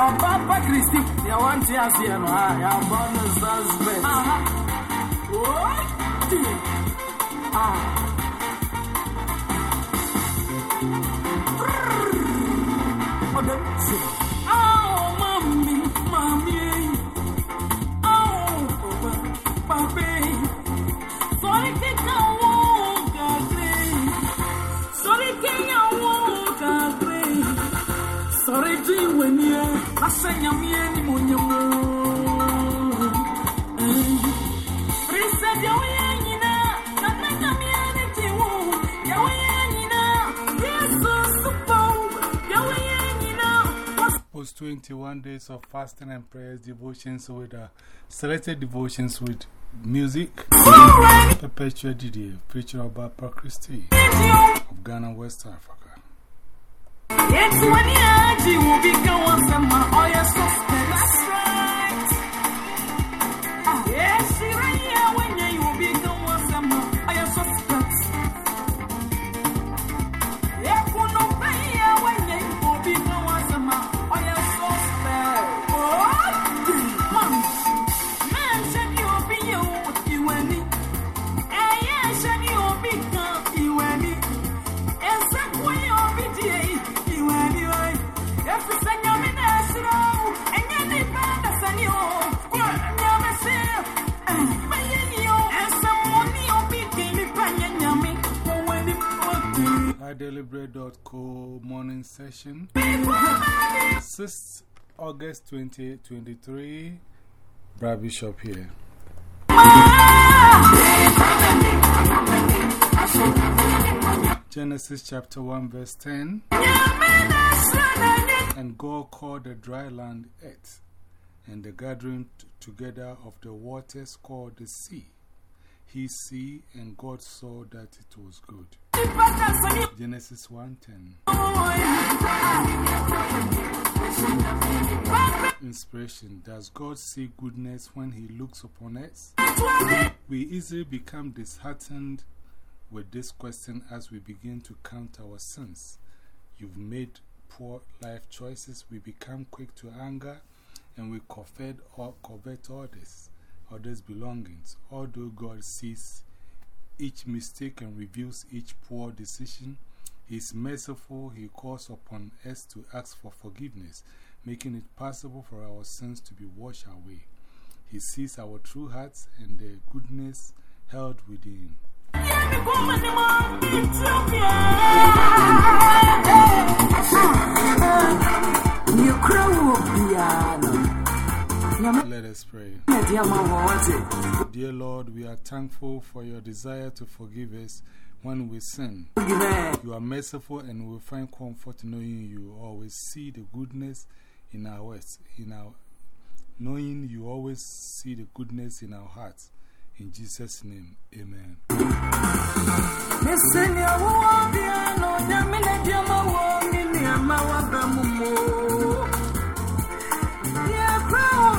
Oh, Papa Christy, you want to ask you, I am bonus suspect. What? Ah. Oh, 21 days of fasting and prayers, devotions with uh, selected devotions with music. Perpetual Didier, preacher of Bapa Christi of Ghana, West Africa. It's when you will of my oil suspect. Session. 6th August 2023. Brad Bishop here. Genesis chapter 1, verse 10. And God called the dry land earth, and the gathering together of the waters called the sea. He see, and God saw that it was good. Genesis 1:10 Inspiration Does God see goodness when He looks upon us? We easily become disheartened with this question as we begin to count our sins. You've made poor life choices, we become quick to anger, and we covet, all, covet others, others' belongings. Although God sees each mistake and reviews each poor decision, He is merciful. He calls upon us to ask for forgiveness, making it possible for our sins to be washed away. He sees our true hearts and the goodness held within. Let us pray. Dear Lord, we are thankful for your desire to forgive us when we sin. You are merciful and we find comfort knowing you always see the goodness in our words, in our, knowing you always see the goodness in our hearts. In Jesus' name, amen.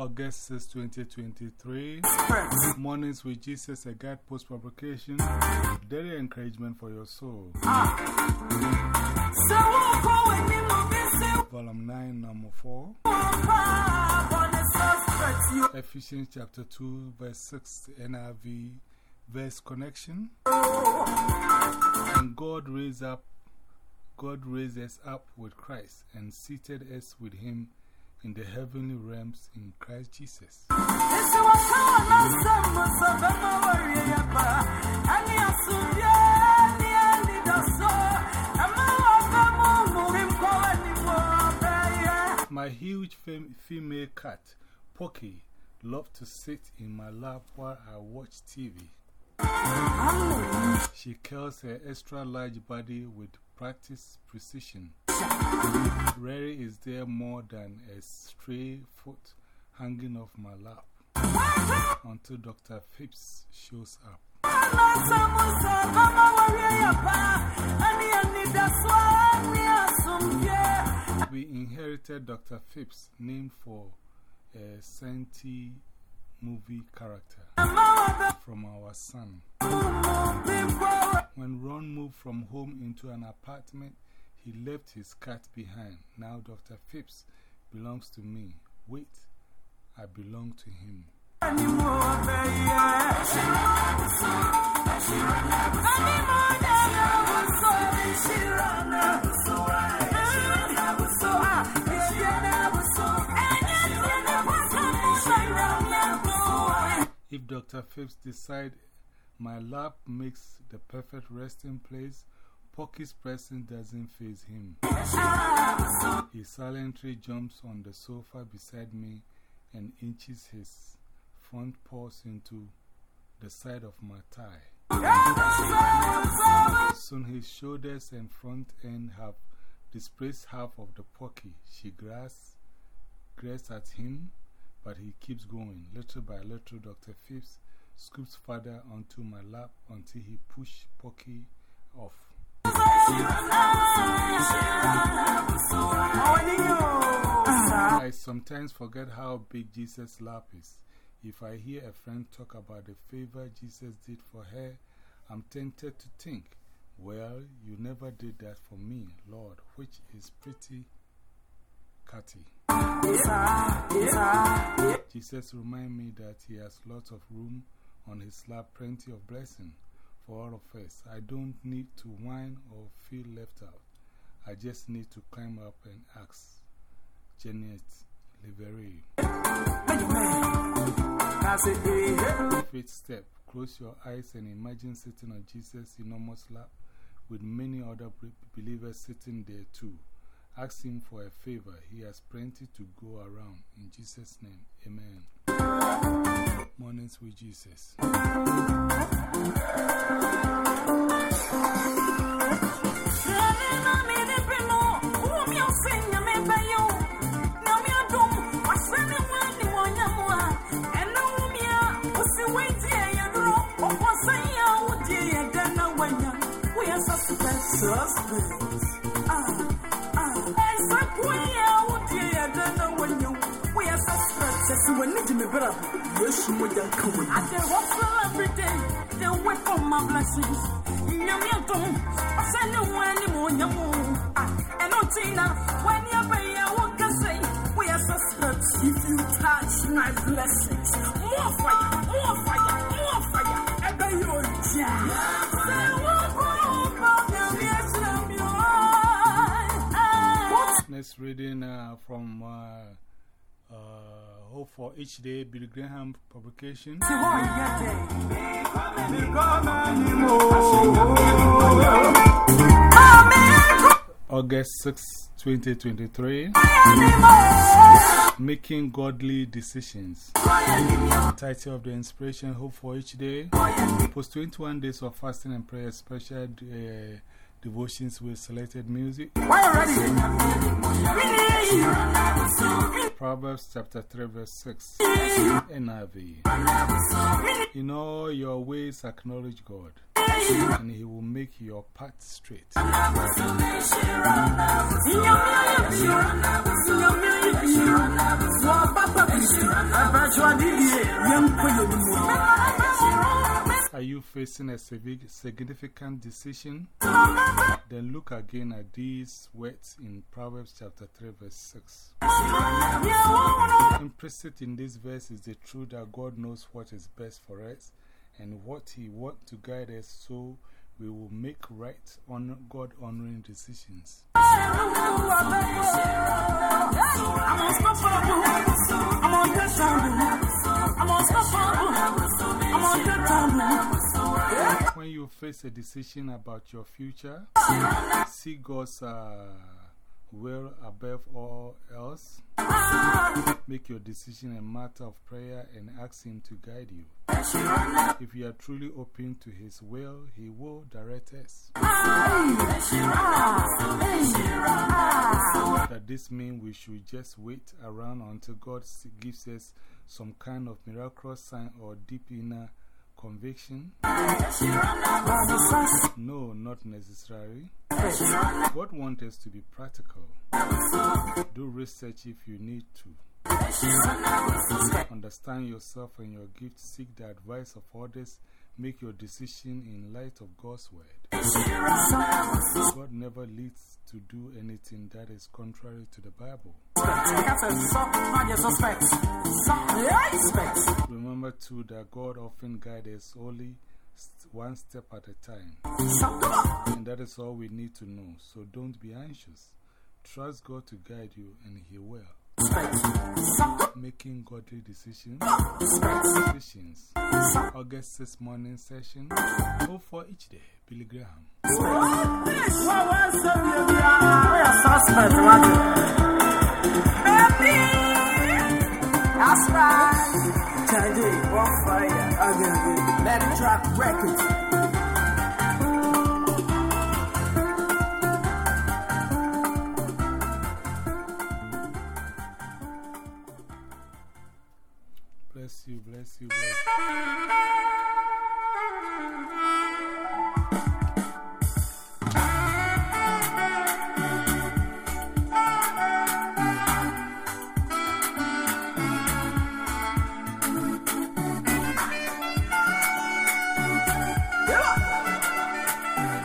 August 6, 2023. Mornings with Jesus, a guide post publication. Daily encouragement for your soul. Volume 9, number 4. Ephesians chapter 2, verse 6, NRV, verse connection. And God raised up God raised us up with Christ and seated us with Him in the heavenly realms in Christ Jesus. My huge fem female cat, Pocky, loved to sit in my lap while I watch TV. She curls her extra large body with practiced precision. Rarely is there more than a stray foot hanging off my lap. until Dr. Phipps shows up. We inherited Dr. Phipps, named for a Senti movie character, from our son. When Ron moved from home into an apartment, he left his cat behind. Now Dr. Phipps belongs to me. Wait, I belong to him. If Dr. Phipps decides my lap makes the perfect resting place, Pocky's presence doesn't faze him. He silently jumps on the sofa beside me and inches his front paws into the side of my thigh. Soon his shoulders and front end have displaced half of the Pocky. She grasps, grasps at him, but he keeps going. Little by little, Dr. Phipps scoops further onto my lap until he pushes Pocky off. Ah. I sometimes forget how big Jesus' lap is. If I hear a friend talk about the favor Jesus did for her, I'm tempted to think, well, you never did that for me, Lord, which is pretty catty. Jesus remind me that he has lots of room on his lap, plenty of blessing for all of us. I don't need to whine or feel left out. I just need to climb up and ask. Jeanette Levellie. Faith Step. Close your eyes and imagine sitting on Jesus' enormous lap with many other believers sitting there too. Ask him for a favor. He has plenty to go around. In Jesus' name, amen. Mornings with Jesus. Suspense. Ah, ah. Exactly. What do you know when we are suspects? When you me better, I say, hustle every day. Then wait for my blessings. Yamiatum, I send you one anymore. Ah, and not Tina, when you're by what can say, we are suspects. If you touch my blessings, more fire, more fire, more fire. I beg your jam. Next reading uh, from uh, Hope for Each Day, Billy Graham publication. August 6, 2023. Making Godly Decisions. Title of the inspiration Hope for Each Day. Post 21 days of fasting and prayer, special uh, devotions with selected music. Proverbs chapter 3, verse 6. NIV. In all your ways, acknowledge God, and He will make your path straight. Are you facing a significant decision? Then look again at these words in Proverbs chapter 3, verse 6. Implicit in this verse is the truth that God knows what is best for us and what He wants to guide us so we will make right, God honoring decisions. When you face a decision about your future, see God's uh, will above all else. Make your decision a matter of prayer and ask Him to guide you. If you are truly open to His will, He will direct us. That this means we should just wait around until God gives us some kind of miraculous sign or deep inner conviction? No, not necessary. God wants us to be practical. Do research if you need to. Understand yourself and your gift. Seek the advice of others. Make your decision in light of God's word. God never leads to do anything that is contrary to the Bible. Remember too that God often guides us only one step at a time. And that is all we need to know. So don't be anxious. Trust God to guide you, and He will. Making godly decisions. decisions. August 6 morning session. Hope for each day. Billy Graham. That's right. Let it track records. Bless you, bless you, bless you.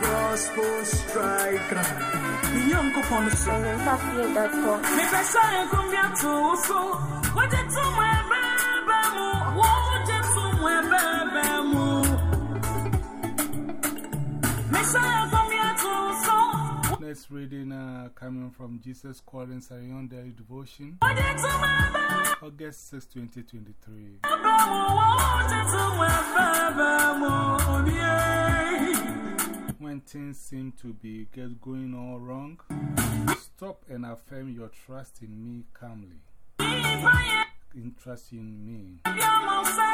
Gospel striker. Young upon the song. Safia.com. Me pesa enkumbia tu so. Waje tu mwe reading coming from Jesus Calling Sarion Daily Devotion, August 6, 2023. mu. Waje tu mwe bebe mu. Yeah. When things seem to be get going all wrong, stop and affirm your trust in me calmly. Trust in me.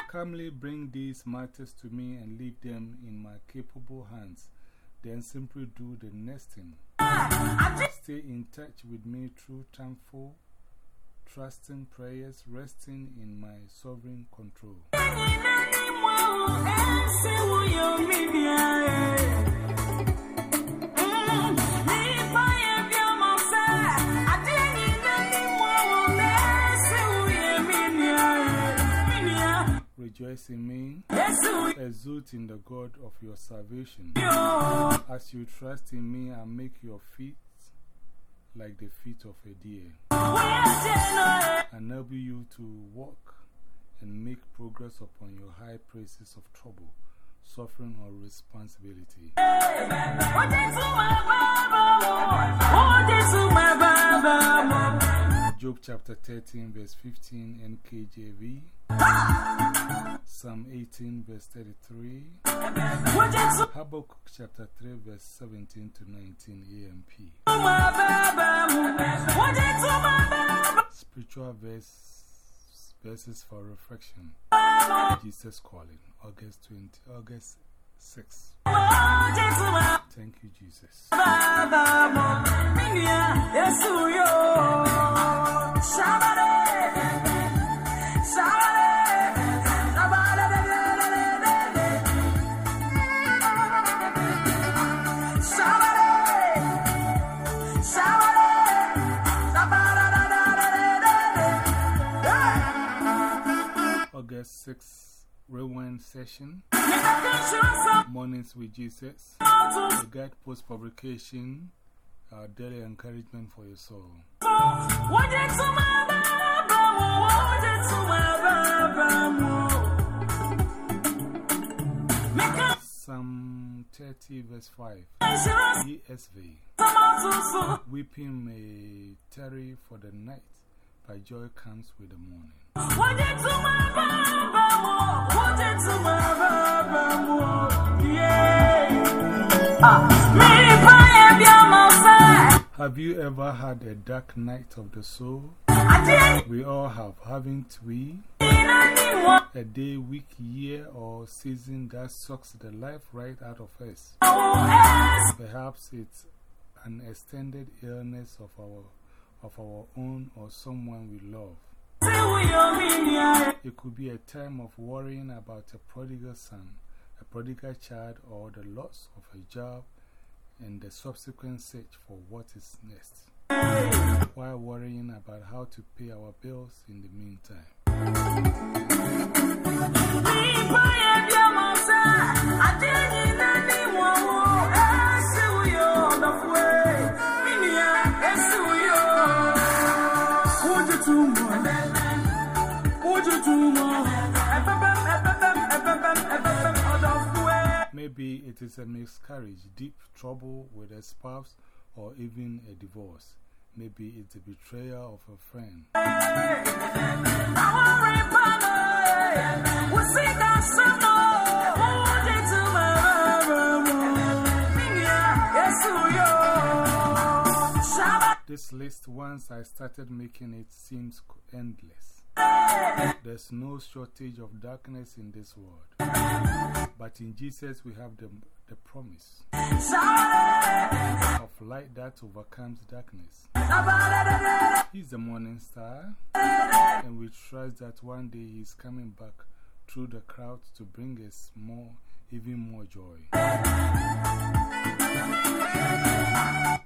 Calmly bring these matters to me and leave them in my capable hands. Then simply do the next thing. Stay in touch with me through thankful, trusting prayers, resting in my sovereign control. Rejoice in me, exult in the God of your salvation. As you trust in me, and make your feet like the feet of a deer. Enable you to walk and make progress upon your high places of trouble, suffering, or responsibility. Job chapter 13, verse 15, NKJV. Psalm 18, verse 33. Habakkuk chapter 3, verse 17 to 19, AMP. Spiritual verse, verses for reflection. Jesus calling, August 20, August 6. Thank you, Jesus. August 6 Rewind session. Mornings with Jesus. The guide post publication. Our daily encouragement for your soul. Psalm 30, verse 5. ESV. Weeping may tarry for the night, but joy comes with the morning. Have you ever had a dark night of the soul? We all have, haven't we? A day, week, year, or season that sucks the life right out of us. Perhaps it's an extended illness of our, of our own or someone we love. It could be a time of worrying about a prodigal son, a prodigal child, or the loss of a job and the subsequent search for what is next, while worrying about how to pay our bills in the meantime. Maybe it is a miscarriage, deep trouble with a spouse, or even a divorce. Maybe it's a betrayal of a friend. This list, once I started making it, seems endless. There's no shortage of darkness in this world. But in Jesus, we have the, the promise of light that overcomes darkness. He's the morning star, and we trust that one day He's coming back through the crowds to bring us more, even more joy.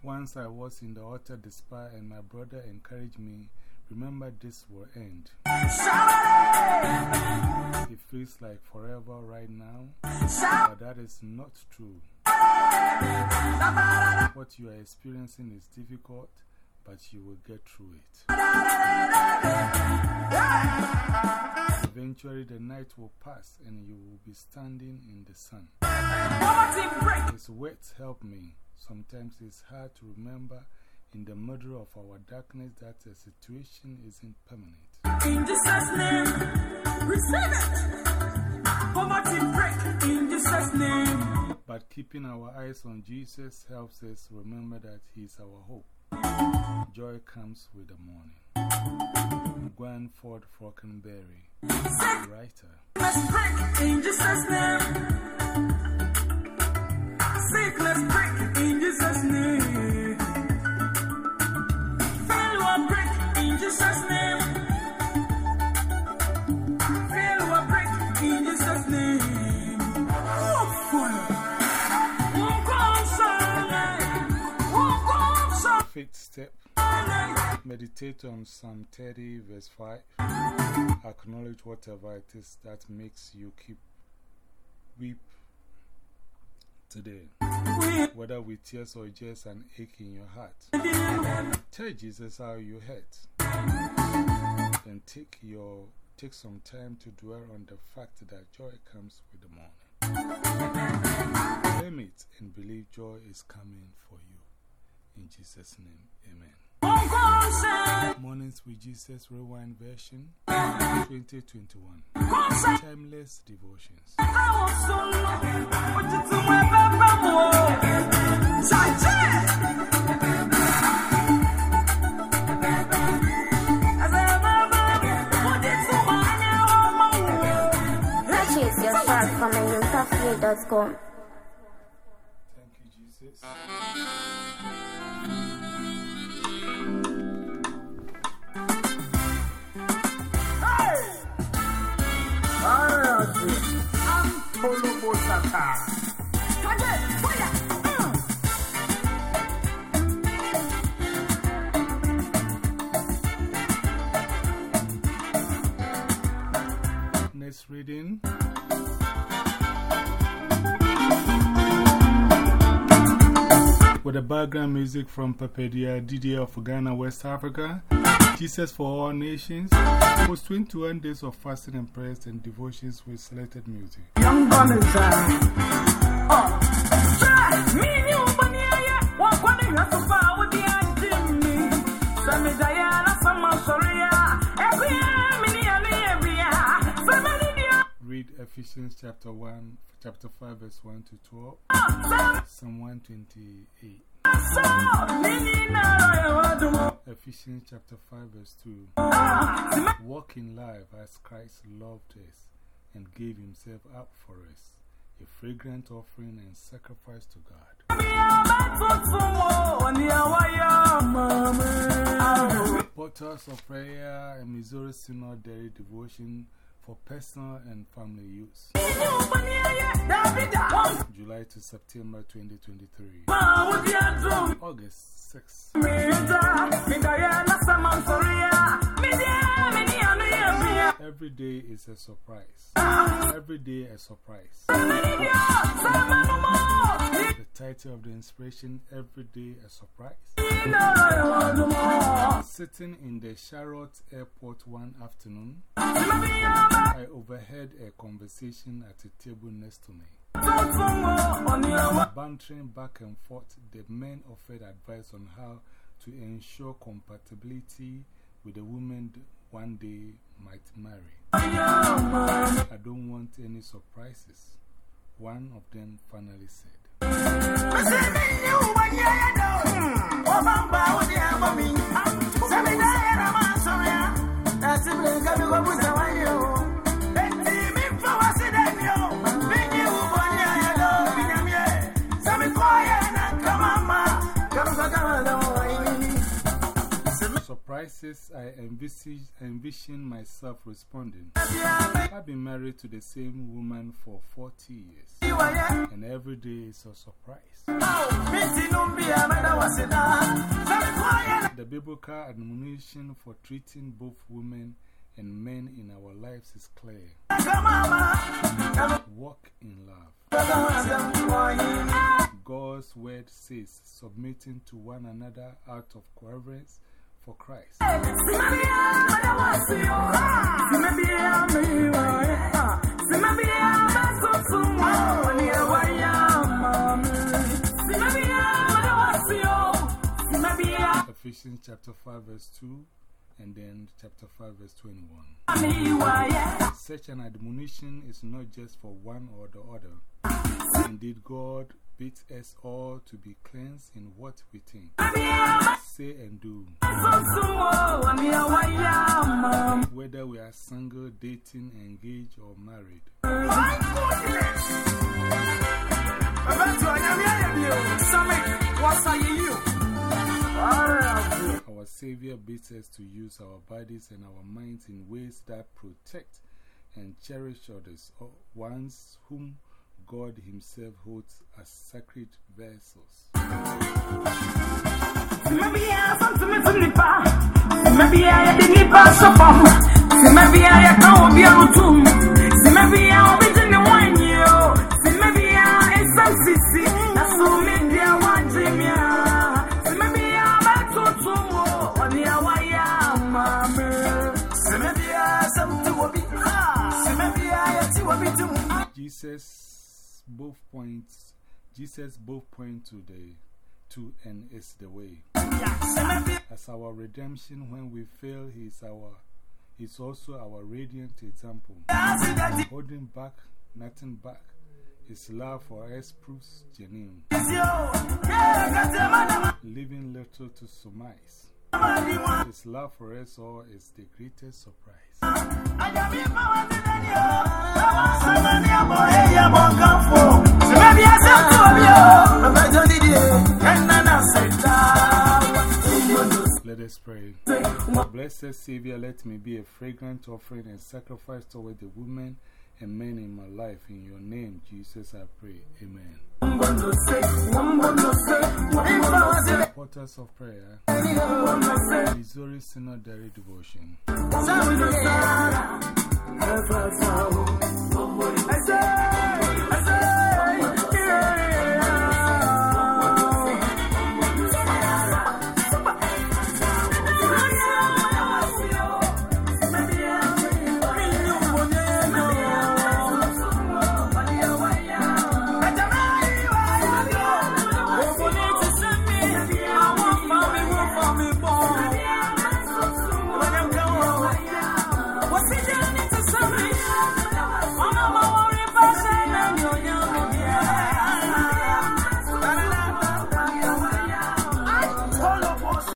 Once I was in the altar despair, and my brother encouraged me Remember, this will end. It feels like forever right now, but that is not true. What you are experiencing is difficult, but you will get through it. Eventually, the night will pass and you will be standing in the sun. His words help me. Sometimes it's hard to remember in the middle of our darkness that the situation isn't permanent. In Jesus' name, receive it. Poverty break in Jesus' name. But keeping our eyes on Jesus helps us remember that He's our hope. Joy comes with the morning. Gwen Ford Faulkenberry, writer. Let's break in Jesus' name. Sickness break in Meditate on Psalm 30, verse 5. Acknowledge whatever it is that makes you keep weep today. Whether with tears or just an ache in your heart. Tell Jesus how you hurt. Then take, your, take some time to dwell on the fact that joy comes with the morning. Claim it and believe joy is coming for you. In Jesus' name, amen. Won't come sorry. Mornings with Jesus Rewind Version 2021. Timeless Devotions. Purchase your track from MentalFree.com. Thank Uh. Next reading. With the background music from Papedia Didier of Ghana, West Africa, Jesus for All Nations, was 21 days of fasting and prayers and devotions with selected music. Young Bonanza. Oh, me and you, Bunny, what one you have to fire with the Jimmy. Sammy Diana, some sorry, every year, many, every year. Family, dear. Read Ephesians chapter 1, chapter 5, verse 1 to 12, Psalm 128. Ephesians chapter 5, verse 2. Walk in life as Christ loved us and gave himself up for us, a fragrant offering and sacrifice to God. Portals of Prayer and Missouri Synod Daily Devotion for personal and family use. July to September 2023. August 6. Every day is a surprise. Every day a surprise. The title of the inspiration, Every Day a Surprise. Sitting in the Charlotte airport one afternoon, I overheard a conversation at a table next to me. Bantering back and forth, the men offered advice on how to ensure compatibility with the woman one day might marry. I don't want any surprises. One of them finally said. Hmm. Surprises, I envisage, envision myself responding. I've been married to the same woman for 40 years, and every day is a surprise. The biblical admonition for treating both women and men in our lives is clear. Walk in love. God's word says, submitting to one another out of reverence for Christ. Ephesians chapter 5, verse 2, and then chapter 5, verse 21. Such an admonition is not just for one or the other. Indeed, God bids us all to be cleansed in what we think, say, and do. Whether we are single, dating, engaged, or married. Our Savior bids us to use our bodies and our minds in ways that protect and cherish others, ones whom God Himself holds as sacred vessels. Jesus both points Jesus both point to the to and is the way. As our redemption when we fail he is our He's also our radiant example. Holding back, nothing back. His love for us proves genuine. Leaving little to surmise. His love for us all is the greatest surprise. Let us pray. Blessed Savior, let me be a fragrant offering and sacrifice toward the women and men in my life. In your name, Jesus, I pray. Amen. Portals of Prayer Missouri Synod Diary Devotion. I